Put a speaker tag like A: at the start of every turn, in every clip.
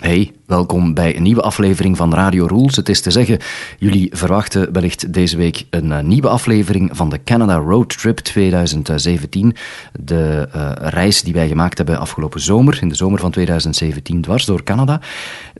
A: Hey. Welkom bij een nieuwe aflevering van Radio Rules. Het is te zeggen, jullie verwachten wellicht deze week een uh, nieuwe aflevering van de Canada Road Trip 2017. De uh, reis die wij gemaakt hebben afgelopen zomer, in de zomer van 2017, dwars door Canada.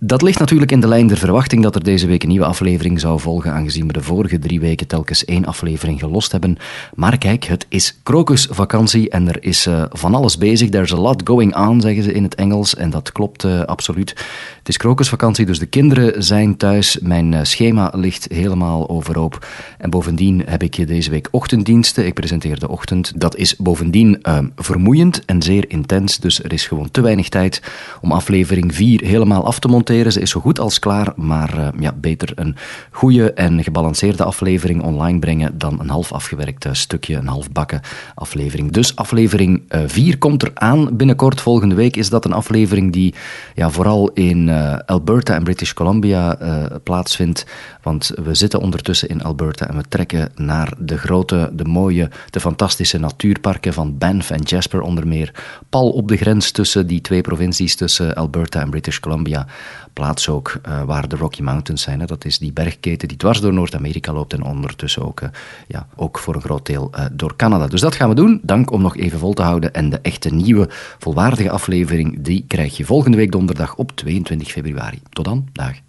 A: Dat ligt natuurlijk in de lijn der verwachting dat er deze week een nieuwe aflevering zou volgen, aangezien we de vorige drie weken telkens één aflevering gelost hebben. Maar kijk, het is krokusvakantie en er is uh, van alles bezig. There's a lot going on, zeggen ze in het Engels. En dat klopt absoluut. Het is krokusvakantie, dus de kinderen zijn thuis. Mijn uh, schema ligt helemaal overhoop. En bovendien heb ik deze week ochtenddiensten. Ik presenteer de ochtend. Dat is bovendien uh, vermoeiend en zeer intens. Dus er is gewoon te weinig tijd om aflevering 4 helemaal af te monteren. Ze is zo goed als klaar, maar uh, ja, beter een goede en gebalanceerde aflevering online brengen dan een half afgewerkt stukje, een half bakken aflevering. Dus aflevering 4 komt er aan binnenkort. Volgende week is dat een aflevering die ja, vooral in Alberta en British Columbia uh, plaatsvindt. Want we zitten ondertussen in Alberta en we trekken naar de grote, de mooie, de fantastische natuurparken van Banff en Jasper onder meer. Pal op de grens tussen die twee provincies, tussen Alberta en British Columbia. Plaats ook uh, waar de Rocky Mountains zijn. Hè. Dat is die bergketen die dwars door Noord-Amerika loopt en ondertussen ook, ja, ook voor een groot deel door Canada. Dus dat gaan we doen. Dank om nog even vol te houden. En de echte nieuwe, volwaardige aflevering, die krijg je volgende week donderdag op 22 februari. Tot dan, dag.